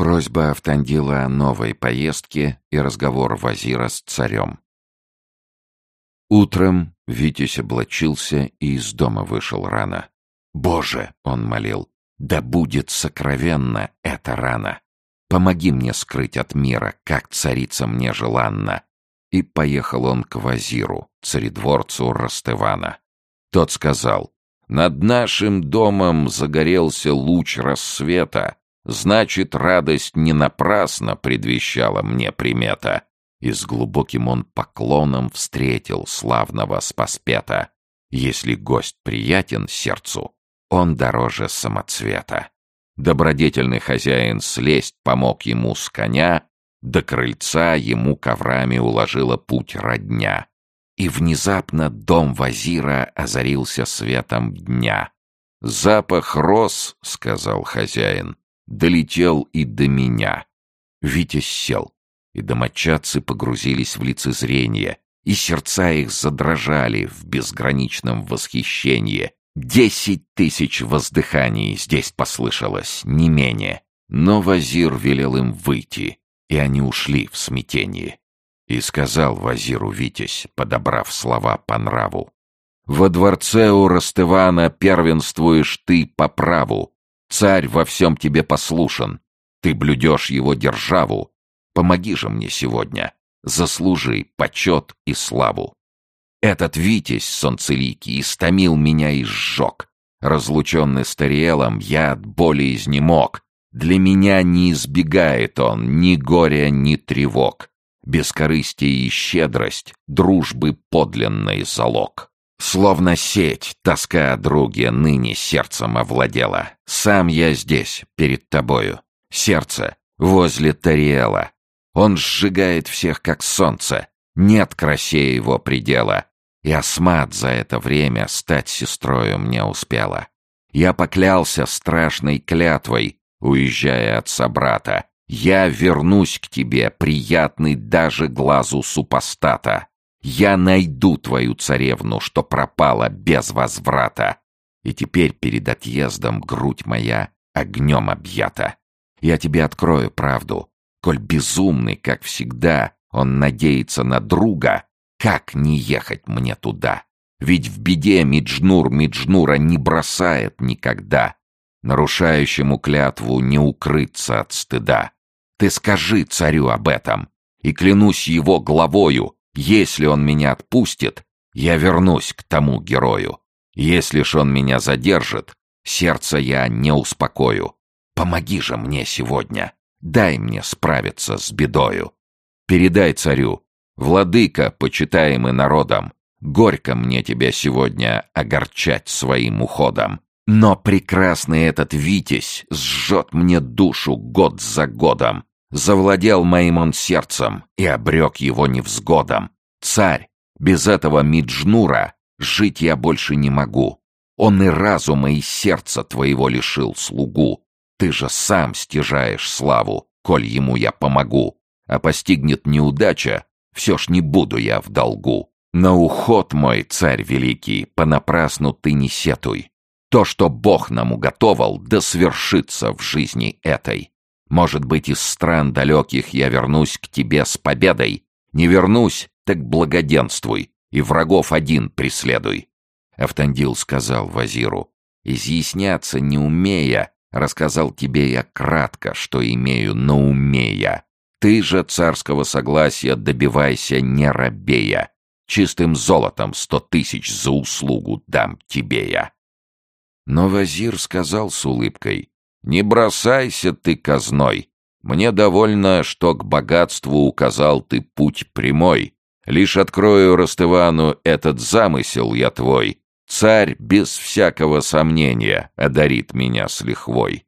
Просьба Автандила о новой поездке и разговор Вазира с царем. Утром Витязь облачился и из дома вышел рано. «Боже!» — он молил. «Да будет сокровенно эта рана! Помоги мне скрыть от мира, как царица мне желанна!» И поехал он к Вазиру, царедворцу Растывана. Тот сказал, «Над нашим домом загорелся луч рассвета, Значит, радость не напрасно предвещала мне примета. И с глубоким он поклоном встретил славного спаспета. Если гость приятен сердцу, он дороже самоцвета. Добродетельный хозяин слезть помог ему с коня, до крыльца ему коврами уложила путь родня. И внезапно дом Вазира озарился светом дня. «Запах роз», — сказал хозяин, долетел и до меня. Витя сел, и домочадцы погрузились в лицезрение, и сердца их задрожали в безграничном восхищении. Десять тысяч воздыханий здесь послышалось, не менее. Но Вазир велел им выйти, и они ушли в смятении. И сказал Вазиру Витязь, подобрав слова по нраву, «Во дворце у Растывана первенствуешь ты по праву, Царь во всем тебе послушен. Ты блюдешь его державу. Помоги же мне сегодня. Заслужи почет и славу. Этот Витязь солнцеликий истомил меня и сжег. Разлученный с Тариэлом, я от боли изнемог. Для меня не избегает он ни горя, ни тревог. Бескорыстие и щедрость — дружбы подлинный залог. Словно сеть, тоска о друге ныне сердцем овладела. Сам я здесь, перед тобою. Сердце возле Тариэла. Он сжигает всех, как солнце. Нет красе его предела. И Асмат за это время стать сестрою мне успела. Я поклялся страшной клятвой, уезжая от собрата. Я вернусь к тебе, приятный даже глазу супостата. Я найду твою царевну, что пропала без возврата. И теперь перед отъездом грудь моя огнем объята. Я тебе открою правду. Коль безумный, как всегда, он надеется на друга, как не ехать мне туда? Ведь в беде Миджнур Миджнура не бросает никогда. Нарушающему клятву не укрыться от стыда. Ты скажи царю об этом, и клянусь его главою, если он меня отпустит, я вернусь к тому герою. Если ж он меня задержит, сердце я не успокою. Помоги же мне сегодня, дай мне справиться с бедою. Передай царю, владыка, почитаемый народом, горько мне тебя сегодня огорчать своим уходом. Но прекрасный этот Витязь сжет мне душу год за годом. Завладел моим он сердцем и обрек его невзгодом. Царь, без этого Миджнура жить я больше не могу. Он и разума, и сердца твоего лишил слугу. Ты же сам стяжаешь славу, коль ему я помогу. А постигнет неудача, все ж не буду я в долгу. На уход мой, царь великий, понапрасну ты не сетуй. То, что Бог нам уготовал, да свершится в жизни этой. Может быть, из стран далеких я вернусь к тебе с победой. Не вернусь, так благоденствуй, и врагов один преследуй. Автандил сказал Вазиру, изъясняться не умея, рассказал тебе я кратко, что имею на уме я. Ты же царского согласия добивайся не робея. Чистым золотом сто тысяч за услугу дам тебе я. Но Вазир сказал с улыбкой, не бросайся ты казной. Мне довольно, что к богатству указал ты путь прямой. Лишь открою Ростывану этот замысел я твой. Царь без всякого сомнения одарит меня с лихвой.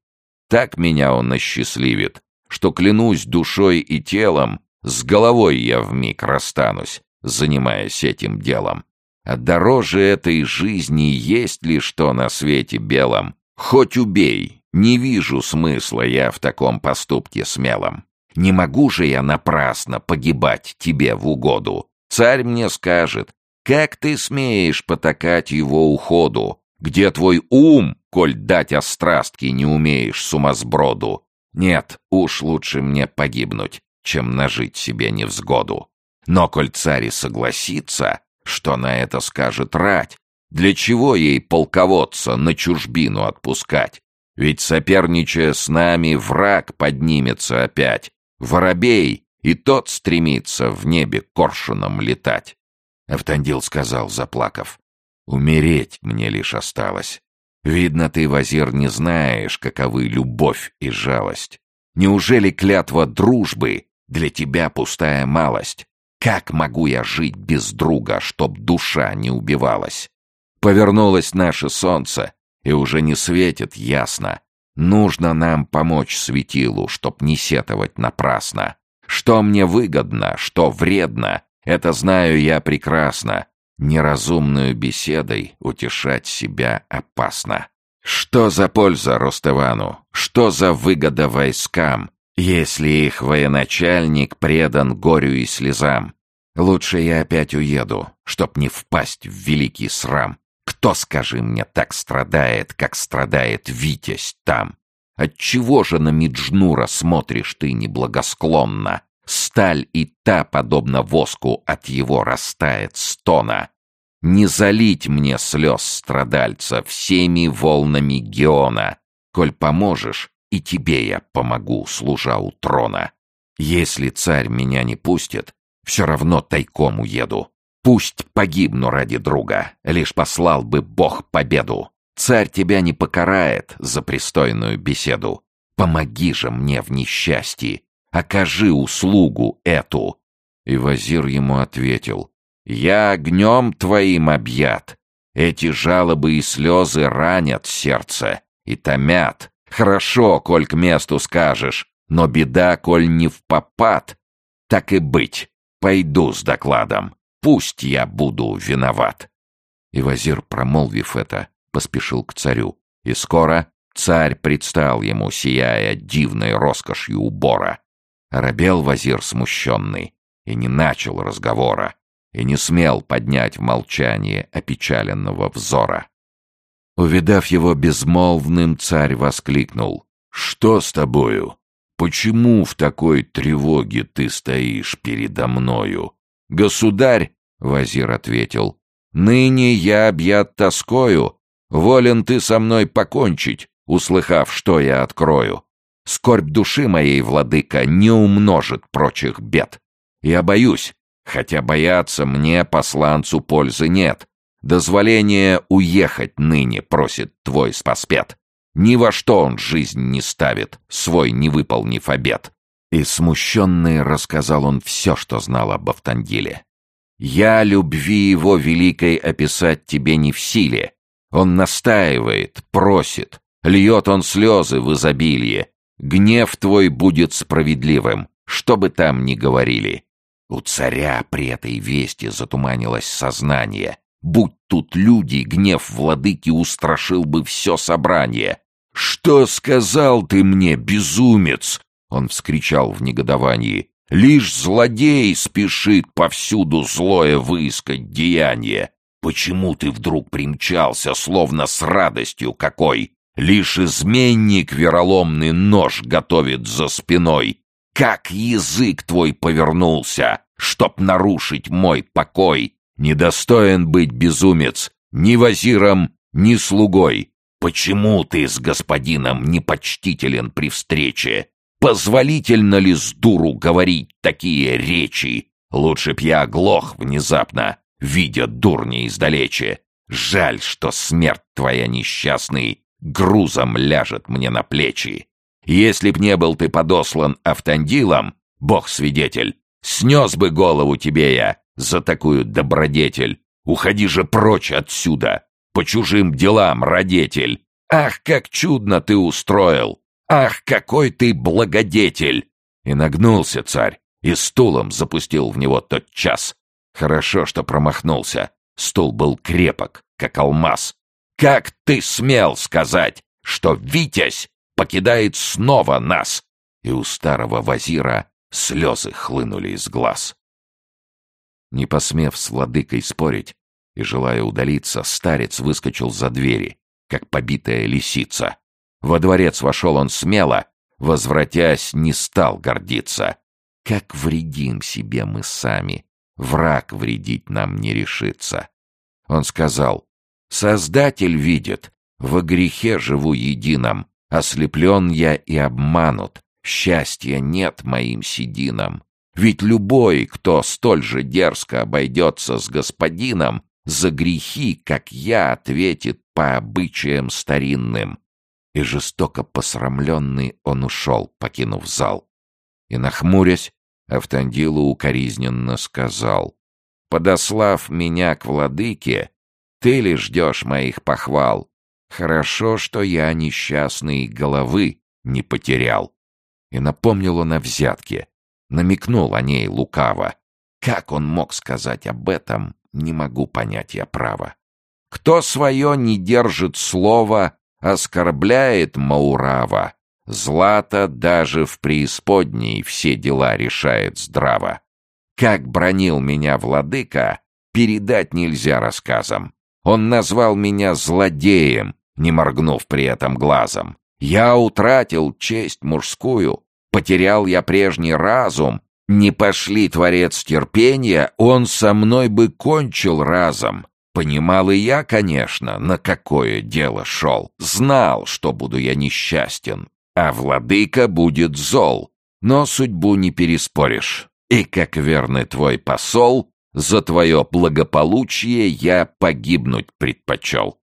Так меня он осчастливит, что, клянусь душой и телом, с головой я вмиг расстанусь, занимаясь этим делом. А дороже этой жизни есть ли что на свете белом? Хоть убей, не вижу смысла я в таком поступке смелом. Не могу же я напрасно погибать тебе в угоду. Царь мне скажет, как ты смеешь потакать его уходу? Где твой ум, коль дать острастки не умеешь сумасброду? Нет, уж лучше мне погибнуть, чем нажить себе невзгоду. Но коль царь и согласится, что на это скажет рать, для чего ей полководца на чужбину отпускать? Ведь, соперничая с нами, враг поднимется опять. Воробей, и тот стремится в небе коршуном летать. Автандил сказал, заплакав, «Умереть мне лишь осталось. Видно, ты, Вазир, не знаешь, каковы любовь и жалость. Неужели клятва дружбы для тебя пустая малость? Как могу я жить без друга, чтоб душа не убивалась? Повернулось наше солнце, и уже не светит ясно. Нужно нам помочь светилу, чтоб не сетовать напрасно. Что мне выгодно, что вредно, это знаю я прекрасно. Неразумную беседой утешать себя опасно. Что за польза Ростывану? Что за выгода войскам, если их военачальник предан горю и слезам? Лучше я опять уеду, чтоб не впасть в великий срам. Кто, скажи мне, так страдает, как страдает Витязь там? Отчего же на Миджнура смотришь ты неблагосклонно? Сталь и та, подобно воску, от его растает стона. Не залить мне слез страдальца всеми волнами Геона. Коль поможешь, и тебе я помогу, служа у трона. Если царь меня не пустит, все равно тайком уеду. Пусть погибну ради друга, лишь послал бы Бог победу. Царь тебя не покарает за пристойную беседу. Помоги же мне в несчастье, окажи услугу эту. И Вазир ему ответил, «Я огнем твоим объят. Эти жалобы и слезы ранят сердце и томят. Хорошо, коль к месту скажешь, но беда, коль не в попад. Так и быть, пойду с докладом. Пусть я буду виноват. И Вазир, промолвив это, поспешил к царю. И скоро царь предстал ему, сияя дивной роскошью убора. Рабел Вазир смущенный и не начал разговора, и не смел поднять в молчании опечаленного взора. Увидав его безмолвным, царь воскликнул. «Что с тобою? Почему в такой тревоге ты стоишь передо мною? «Государь», — Вазир ответил, — «ныне я объят тоскою. Волен ты со мной покончить, услыхав, что я открою. Скорбь души моей, владыка, не умножит прочих бед. Я боюсь, хотя бояться мне, посланцу, пользы нет. Дозволение уехать ныне просит твой спаспет. Ни во что он жизнь не ставит, свой не выполнив обет. И смущенный рассказал он все, что знал об Автандиле. «Я любви его великой описать тебе не в силе. Он настаивает, просит, льет он слезы в изобилие. Гнев твой будет справедливым, что бы там ни говорили». У царя при этой вести затуманилось сознание. Будь тут люди, гнев владыки устрашил бы все собрание. «Что сказал ты мне, безумец?» Он вскричал в негодовании. «Лишь злодей спешит повсюду злое выискать деяние. Почему ты вдруг примчался, словно с радостью какой? Лишь изменник вероломный нож готовит за спиной. Как язык твой повернулся, чтоб нарушить мой покой? Недостоин быть безумец ни вазиром, ни слугой. Почему ты с господином непочтителен при встрече? Позволительно ли с дуру говорить такие речи? Лучше б я оглох внезапно, видя дурни издалече. Жаль, что смерть твоя несчастный грузом ляжет мне на плечи. Если б не был ты подослан Автандилом, бог-свидетель, снес бы голову тебе я за такую добродетель. Уходи же прочь отсюда, по чужим делам, родитель. Ах, как чудно ты устроил! «Ах, какой ты благодетель!» И нагнулся царь, и стулом запустил в него тот час. Хорошо, что промахнулся. Стул был крепок, как алмаз. «Как ты смел сказать, что Витязь покидает снова нас?» И у старого вазира слезы хлынули из глаз. Не посмев с владыкой спорить и желая удалиться, старец выскочил за двери, как побитая лисица. Во дворец вошел он смело, возвратясь, не стал гордиться. Как вредим себе мы сами, враг вредить нам не решится. Он сказал, «Создатель видит, во грехе живу едином, ослеплен я и обманут, счастья нет моим сединам. Ведь любой, кто столь же дерзко обойдется с господином, за грехи, как я, ответит по обычаям старинным. И жестоко посрамленный он ушел, покинув зал. И, нахмурясь, Автандилу укоризненно сказал, «Подослав меня к владыке, ты ли ждешь моих похвал? Хорошо, что я несчастный головы не потерял». И напомнил он о взятке, намекнул о ней лукаво. Как он мог сказать об этом, не могу понять я право. Кто свое не держит слова, оскорбляет Маурава. Злато даже в преисподней все дела решает здраво. Как бронил меня владыка, передать нельзя рассказам. Он назвал меня злодеем, не моргнув при этом глазом. Я утратил честь мужскую, потерял я прежний разум. Не пошли, Творец, терпения, он со мной бы кончил разом. Понимал и я, конечно, на какое дело шел. Знал, что буду я несчастен, а владыка будет зол. Но судьбу не переспоришь. И как верный твой посол, за твое благополучие я погибнуть предпочел.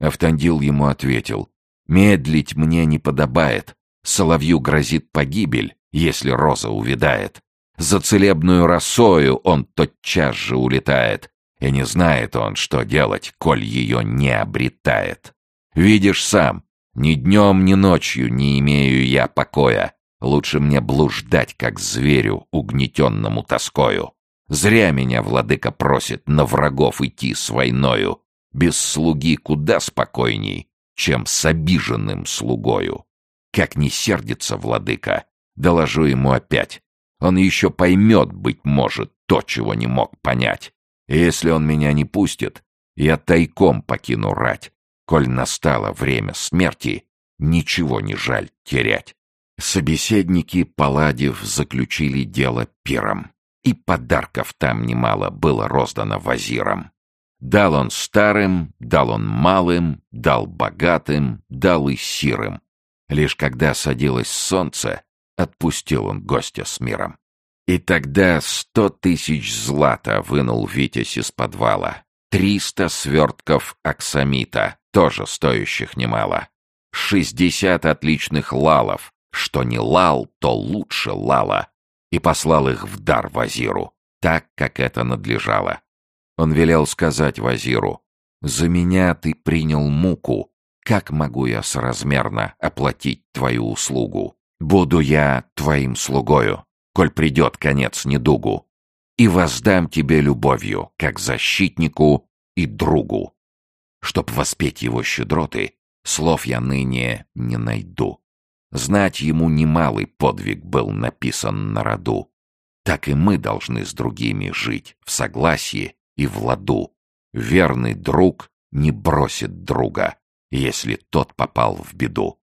Автандил ему ответил, «Медлить мне не подобает. Соловью грозит погибель, если роза увядает. За целебную росою он тотчас же улетает, и не знает он, что делать, коль ее не обретает. Видишь сам, ни днем, ни ночью не имею я покоя. Лучше мне блуждать, как зверю, угнетенному тоскою. Зря меня владыка просит на врагов идти с войною. Без слуги куда спокойней, чем с обиженным слугою. Как не сердится владыка, доложу ему опять. Он еще поймет, быть может, то, чего не мог понять. И если он меня не пустит, я тайком покину рать. Коль настало время смерти, ничего не жаль терять. Собеседники, поладив, заключили дело пиром. И подарков там немало было роздано вазирам. Дал он старым, дал он малым, дал богатым, дал и сирым. Лишь когда садилось солнце, отпустил он гостя с миром. И тогда сто тысяч злата вынул Витязь из подвала. Триста свертков аксамита, тоже стоящих немало. Шестьдесят отличных лалов, что не лал, то лучше лала. И послал их в дар Вазиру, так, как это надлежало. Он велел сказать Вазиру, «За меня ты принял муку, как могу я соразмерно оплатить твою услугу? Буду я твоим слугою, коль придет конец недугу, и воздам тебе любовью, как защитнику и другу. Чтоб воспеть его щедроты, слов я ныне не найду. Знать ему немалый подвиг был написан на роду. Так и мы должны с другими жить в согласии и в ладу. Верный друг не бросит друга, если тот попал в беду.